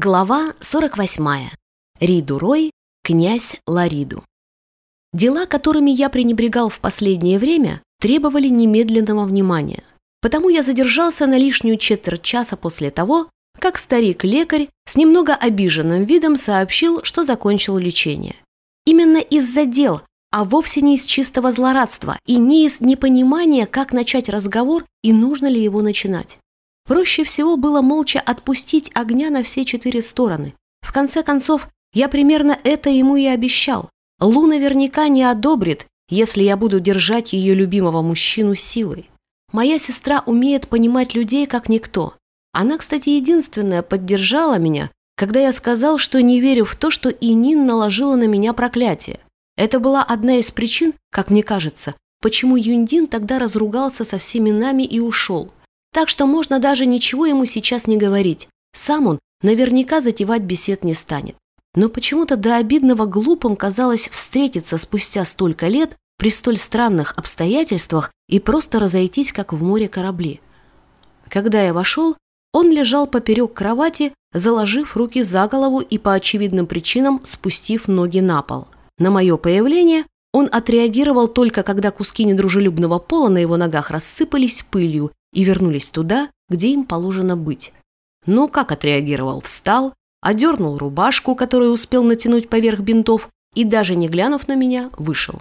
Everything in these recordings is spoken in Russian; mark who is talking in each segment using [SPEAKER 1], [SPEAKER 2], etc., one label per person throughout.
[SPEAKER 1] Глава 48. Риду Рой, князь Лариду. Дела, которыми я пренебрегал в последнее время, требовали немедленного внимания. Потому я задержался на лишнюю четверть часа после того, как старик-лекарь с немного обиженным видом сообщил, что закончил лечение. Именно из-за дел, а вовсе не из чистого злорадства и не из непонимания, как начать разговор и нужно ли его начинать. Проще всего было молча отпустить огня на все четыре стороны. В конце концов, я примерно это ему и обещал. Лу наверняка не одобрит, если я буду держать ее любимого мужчину силой. Моя сестра умеет понимать людей как никто. Она, кстати, единственная поддержала меня, когда я сказал, что не верю в то, что Инин наложила на меня проклятие. Это была одна из причин, как мне кажется, почему Юндин тогда разругался со всеми нами и ушел. Так что можно даже ничего ему сейчас не говорить. Сам он наверняка затевать бесед не станет. Но почему-то до обидного глупым казалось встретиться спустя столько лет при столь странных обстоятельствах и просто разойтись, как в море корабли. Когда я вошел, он лежал поперек кровати, заложив руки за голову и по очевидным причинам спустив ноги на пол. На мое появление он отреагировал только когда куски недружелюбного пола на его ногах рассыпались пылью и вернулись туда, где им положено быть. Но как отреагировал? Встал, одернул рубашку, которую успел натянуть поверх бинтов, и даже не глянув на меня, вышел.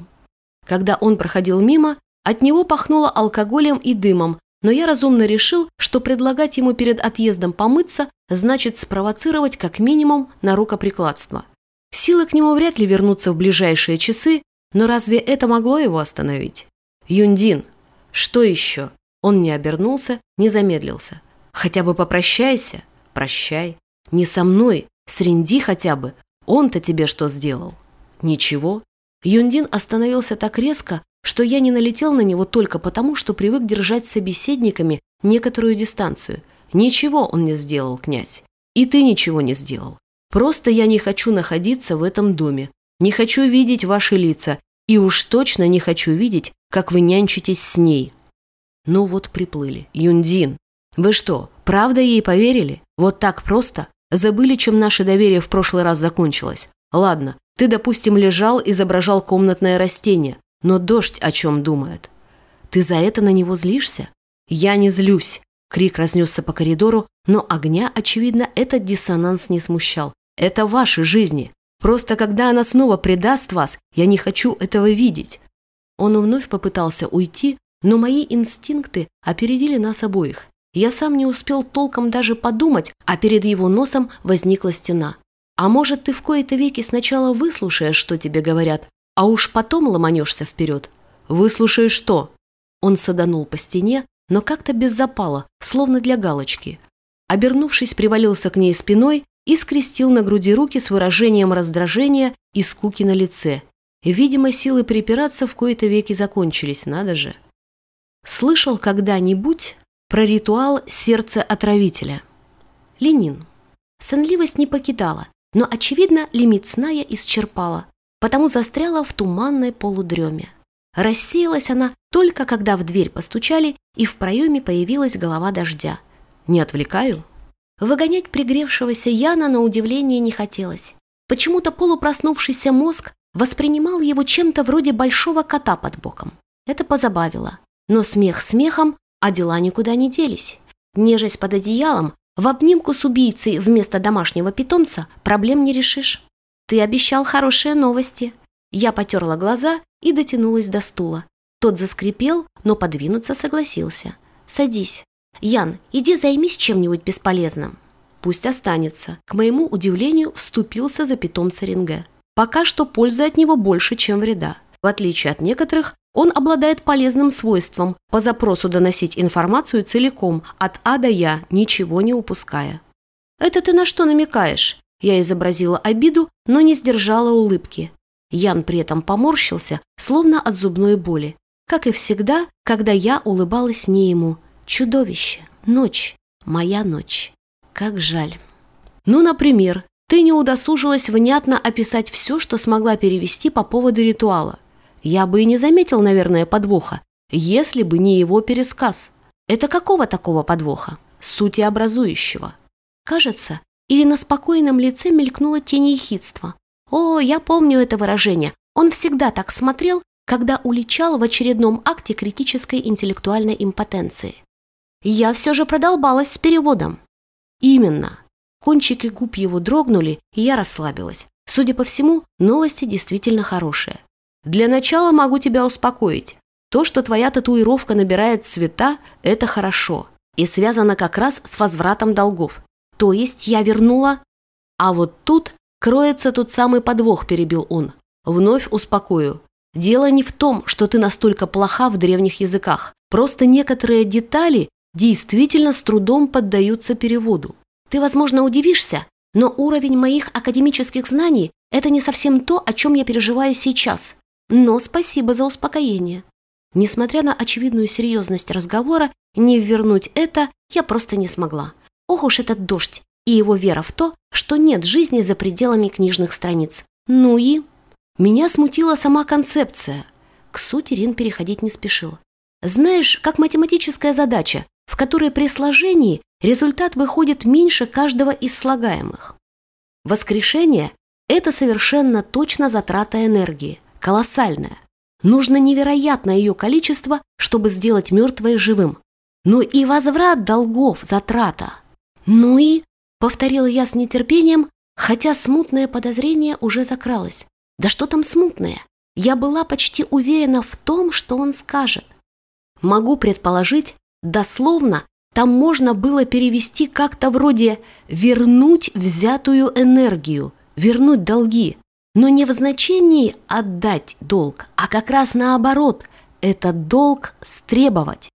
[SPEAKER 1] Когда он проходил мимо, от него пахнуло алкоголем и дымом, но я разумно решил, что предлагать ему перед отъездом помыться значит спровоцировать как минимум на рукоприкладство. Силы к нему вряд ли вернутся в ближайшие часы, но разве это могло его остановить? Юндин, что еще? Он не обернулся, не замедлился. «Хотя бы попрощайся». «Прощай. Не со мной, с Ринди хотя бы. Он-то тебе что сделал?» «Ничего». Юндин остановился так резко, что я не налетел на него только потому, что привык держать с собеседниками некоторую дистанцию. Ничего он не сделал, князь. И ты ничего не сделал. Просто я не хочу находиться в этом доме. Не хочу видеть ваши лица. И уж точно не хочу видеть, как вы нянчитесь с ней. Ну вот приплыли. Юндин, вы что, правда ей поверили? Вот так просто? Забыли, чем наше доверие в прошлый раз закончилось? Ладно, ты, допустим, лежал, изображал комнатное растение, но дождь о чем думает? Ты за это на него злишься? Я не злюсь. Крик разнесся по коридору, но огня, очевидно, этот диссонанс не смущал. Это ваши жизни. Просто когда она снова предаст вас, я не хочу этого видеть. Он вновь попытался уйти, но мои инстинкты опередили нас обоих. Я сам не успел толком даже подумать, а перед его носом возникла стена. А может, ты в кои-то веки сначала выслушаешь, что тебе говорят, а уж потом ломанешься вперед? Выслушаешь что? Он саданул по стене, но как-то без запала, словно для галочки. Обернувшись, привалился к ней спиной и скрестил на груди руки с выражением раздражения и скуки на лице. Видимо, силы припираться в кои-то веки закончились, надо же. Слышал когда-нибудь про ритуал сердца отравителя? Ленин. Сонливость не покидала, но, очевидно, лимит сна я исчерпала, потому застряла в туманной полудреме. Рассеялась она только когда в дверь постучали, и в проеме появилась голова дождя. Не отвлекаю? Выгонять пригревшегося Яна на удивление не хотелось. Почему-то полупроснувшийся мозг воспринимал его чем-то вроде большого кота под боком. Это позабавило. Но смех смехом, а дела никуда не делись. Нежесть под одеялом, в обнимку с убийцей вместо домашнего питомца проблем не решишь. Ты обещал хорошие новости. Я потерла глаза и дотянулась до стула. Тот заскрипел, но подвинуться согласился. Садись. Ян, иди займись чем-нибудь бесполезным. Пусть останется. К моему удивлению, вступился за питомца Ринге. Пока что пользы от него больше, чем вреда. В отличие от некоторых, он обладает полезным свойством по запросу доносить информацию целиком, от А до Я, ничего не упуская. «Это ты на что намекаешь?» Я изобразила обиду, но не сдержала улыбки. Ян при этом поморщился, словно от зубной боли. Как и всегда, когда я улыбалась не ему. Чудовище. Ночь. Моя ночь. Как жаль. Ну, например, ты не удосужилась внятно описать все, что смогла перевести по поводу ритуала. Я бы и не заметил, наверное, подвоха, если бы не его пересказ. Это какого такого подвоха? Сути образующего. Кажется, или на спокойном лице мелькнула тень ехидства. О, я помню это выражение. Он всегда так смотрел, когда уличал в очередном акте критической интеллектуальной импотенции. Я все же продолбалась с переводом. Именно. Кончики губ его дрогнули, и я расслабилась. Судя по всему, новости действительно хорошие. Для начала могу тебя успокоить. То, что твоя татуировка набирает цвета, это хорошо. И связано как раз с возвратом долгов. То есть я вернула... А вот тут кроется тот самый подвох, перебил он. Вновь успокою. Дело не в том, что ты настолько плоха в древних языках. Просто некоторые детали действительно с трудом поддаются переводу. Ты, возможно, удивишься, но уровень моих академических знаний – это не совсем то, о чем я переживаю сейчас. Но спасибо за успокоение. Несмотря на очевидную серьезность разговора, не вернуть это я просто не смогла. Ох уж этот дождь и его вера в то, что нет жизни за пределами книжных страниц. Ну и... Меня смутила сама концепция. К сути Рин переходить не спешил. Знаешь, как математическая задача, в которой при сложении результат выходит меньше каждого из слагаемых. Воскрешение – это совершенно точно затрата энергии, колоссальная. Нужно невероятное ее количество, чтобы сделать мертвое живым. Но и возврат долгов – затрата. Ну и, повторила я с нетерпением, хотя смутное подозрение уже закралось. Да что там смутное? Я была почти уверена в том, что он скажет. Могу предположить, дословно там можно было перевести как-то вроде «вернуть взятую энергию», «вернуть долги», но не в значении «отдать долг», а как раз наоборот, этот долг стребовать.